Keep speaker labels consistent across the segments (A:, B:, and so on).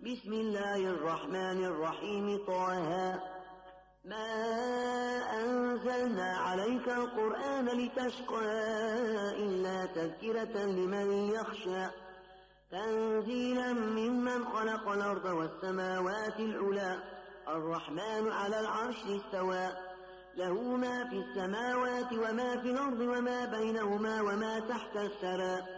A: بسم الله الرحمن الرحيم طه. ما أنزلنا عليك القرآن لتشقى إلا تذكرة لمن يخشى. تنزيلا ممن خلق الأرض والسماوات العلى الرحمن على العرش استوى. له ما في السماوات وما في الأرض وما بينهما وما تحت الثرى.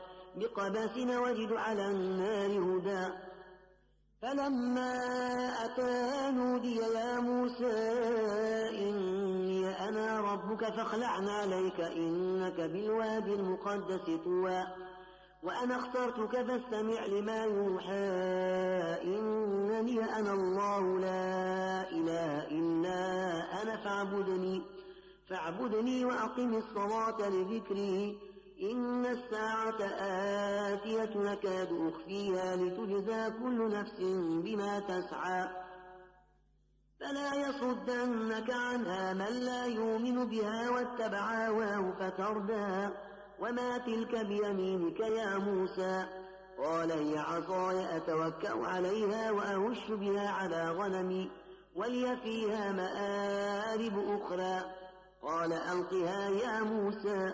A: بقبس وجد على النار هدى. فلما أتى نودي يا موسى إني أنا ربك فاخلعن عليك إنك بالوادي المقدس طوى. وأنا اخترتك فاستمع لما يوحى إنني أنا الله لا إله إلا أنا فاعبدني. فاعبدني وأقم الصلاة لذكري. إن الساعة آتية نكاد أخفيها لتجزى كل نفس بما تسعى فلا يصدنك عنها من لا يؤمن بها واتبع هواه فتردى وما تلك بيمينك يا موسى قال هي عصاي أتوكأ عليها وأهش بها على غنمي ولي فيها مآرب أخرى قال ألقها يا موسى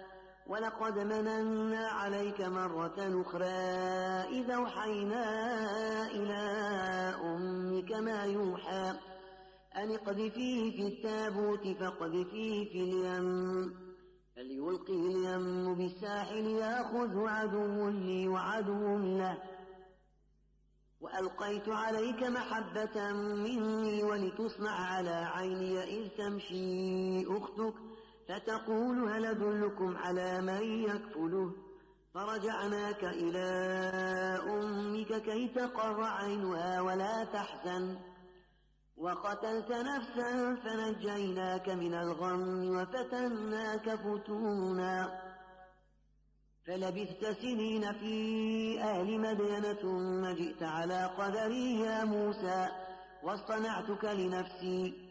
A: ولقد مننا عليك مرة أخرى إذا أوحينا إلى أمك ما يوحى أن اقذفيه في التابوت فاقذفيه في اليم فليلقه اليم بالساحل ياخذه عدو لي وعدو له وألقيت عليك محبة مني ولتصنع على عيني إذ تمشي أختك فتقول هل أدلكم على من يكفله فرجعناك إلى أمك كي تقر عينها ولا تحزن. وقتلت نفسا فنجيناك من الغم وفتناك فتونا. فلبثت سنين في أهل مدينة ثم جئت على قدري يا موسى واصطنعتك لنفسي.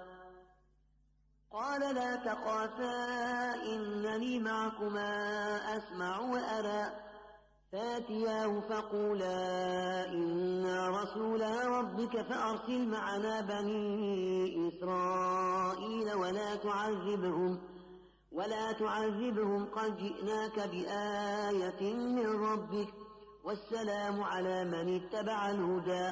A: قال لا تخافا إنني معكما أسمع وأرى. فاتياه فقولا إنا رسولا ربك فأرسل معنا بني إسرائيل ولا تعذبهم ولا تعذبهم قد جئناك بآية من ربك. والسلام على من اتبع الهدى.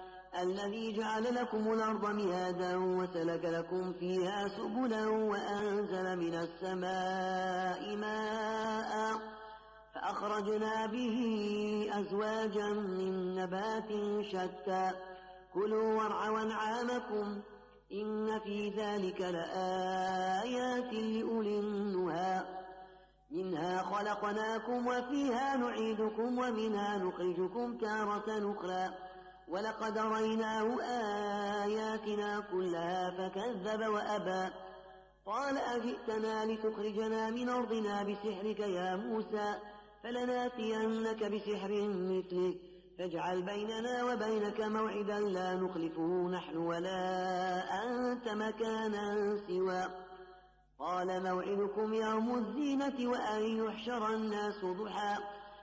A: الذي جعل لكم الأرض مهادا وسلك لكم فيها سبلا وأنزل من السماء ماء فأخرجنا به أزواجا من نبات شتى. كلوا وارعوا أنعامكم إن في ذلك لآيات لأولي النهى. منها خلقناكم وفيها نعيدكم ومنها نخرجكم تارة أخرى. ولقد ريناه آياتنا كلها فكذب وأبى. قال أجئتنا لتخرجنا من أرضنا بسحرك يا موسى فلناتينك بسحر مثله فاجعل بيننا وبينك موعدا لا نخلفه نحن ولا أنت مكانا سوى. قال موعدكم يوم الزينة وأن يحشر الناس ضحى.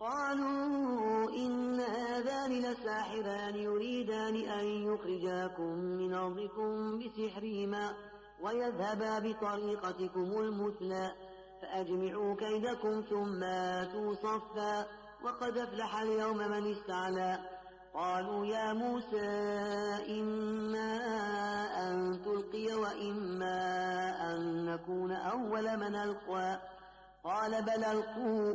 A: قالوا إن هذان لساحران يريدان أن يخرجاكم من أرضكم بسحرهما ويذهبا بطريقتكم المثلى فأجمعوا كيدكم ثم آتوا صفا وقد أفلح اليوم من استعلى. قالوا يا موسى إما أن تلقي وإما أن نكون أول من ألقى. قال بل ألقوا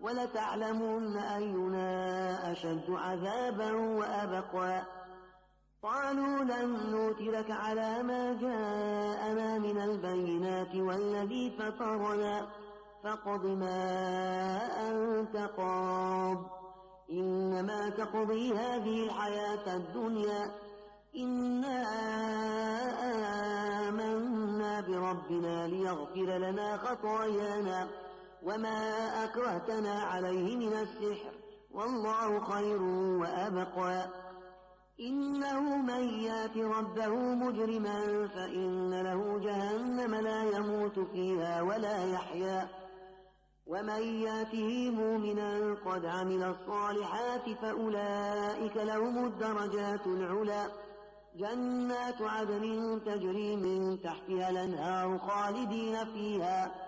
A: ولتعلمن أينا أشد عذابا وأبقى. قالوا لن نوترك على ما جاءنا من البينات والذي فطرنا. فاقض ما أنت قاض. إنما تقضي هذه الحياة الدنيا. إنا آمنا بربنا ليغفر لنا خطايانا. وما أكرهتنا عليه من السحر والله خير وأبقى إنه من يات ربه مجرما فإن له جهنم لا يموت فيها ولا يحيا ومن ياته مؤمنا قد عمل الصالحات فأولئك لهم الدرجات العلى جنات عدن تجري من تحتها الأنهار خالدين فيها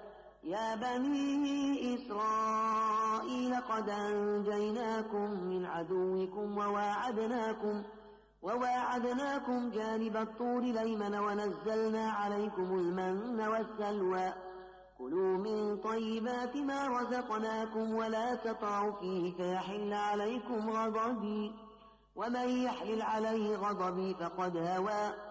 A: يا بني إسرائيل قد أنجيناكم من عدوكم وواعدناكم وواعدناكم جانب الطور ليمن ونزلنا عليكم المن والسلوى. كلوا من طيبات ما رزقناكم ولا تطعوا فيه فيحل عليكم غضبي. ومن يحلل عليه غضبي فقد هوى.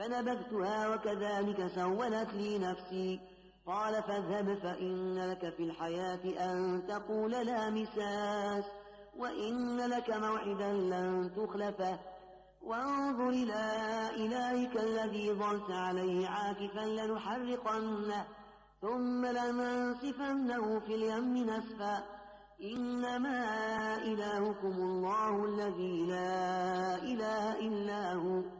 A: فنبذتها وكذلك سولت لي نفسي. قال فاذهب فإن لك في الحياة أن تقول لا مساس وإن لك موعدا لن تخلفه. وانظر إلى إلهك الذي ظلت عليه عاكفا لنحرقنه ثم لننسفنه في اليم نسفا. إنما إلهكم الله الذي لا إله إلا هو.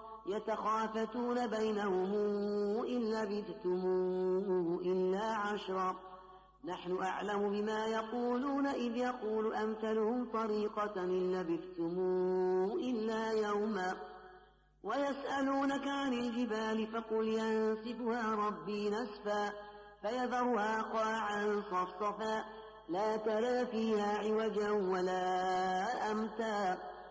A: يتخافتون بينهم إن لبثتم إلا عشرا. نحن أعلم بما يقولون إذ يقول أمثلهم طريقة إن لبثتم إلا يوما. ويسألونك عن الجبال فقل ينسفها ربي نسفا فيذرها قاعا صفصفا. لا ترى فيها عوجا ولا أمتا.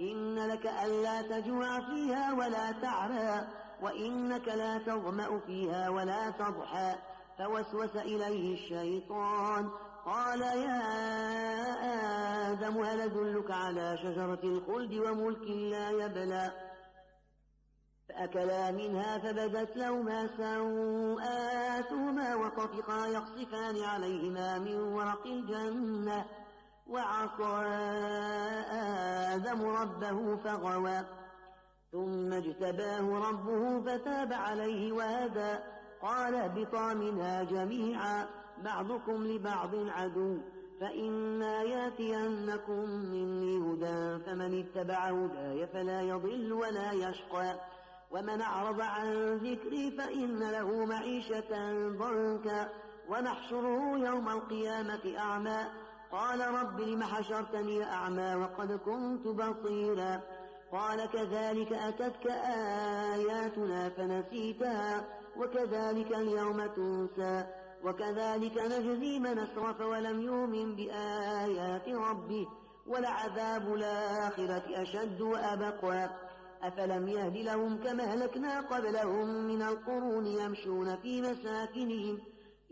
A: إن لك ألا تجوع فيها ولا تعرى وإنك لا تظمأ فيها ولا تضحى. فوسوس إليه الشيطان قال يا آدم هل أدلك على شجرة الخلد وملك لا يبلى؟ فأكلا منها فبدت لهما سوآتهما وطفقا يقصفان عليهما من ورق الجنة. وعصى آدم ربه فغوى ثم اجتباه ربه فتاب عليه وهدى. قال اهبطا منها جميعا بعضكم لبعض عدو فإما ياتينكم مني هدى فمن اتبع هداي فلا يضل ولا يشقى. ومن أعرض عن ذكري فإن له معيشة ضنكا ونحشره يوم القيامة أعمى. قال رب لم حشرتني أعمى وقد كنت بصيرا قال كذلك أتتك آياتنا فنسيتها وكذلك اليوم تنسى وكذلك نجزي من أسرف ولم يؤمن بآيات ربه ولعذاب الآخرة أشد وأبقى أفلم يهد لهم كما أهلكنا قبلهم من القرون يمشون في مساكنهم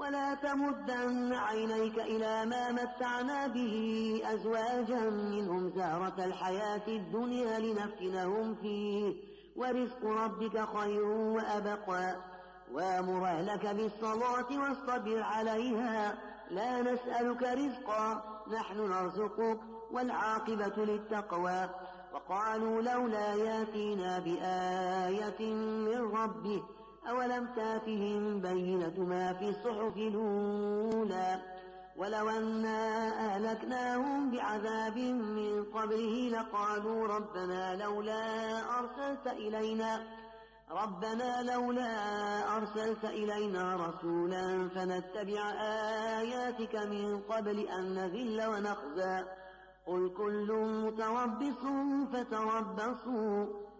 A: ولا تمدن عينيك إلى ما متعنا به أزواجا منهم زهرة الحياة الدنيا لنفتنهم فيه. ورزق ربك خير وأبقى. وأمر أهلك بالصلاة واصطبر عليها. لا نسألك رزقا نحن نرزقك والعاقبة للتقوى. وقالوا لولا ياتينا بآية من ربه أولم تأتهم بينة ما في الصحف الأولى؟ ولو أنا أهلكناهم بعذاب من قبله لقالوا ربنا لولا أرسلت إلينا ربنا لولا أرسلت إلينا رسولا فنتبع آياتك من قبل أن نذل ونخزى. قل كل متربص فتربصوا.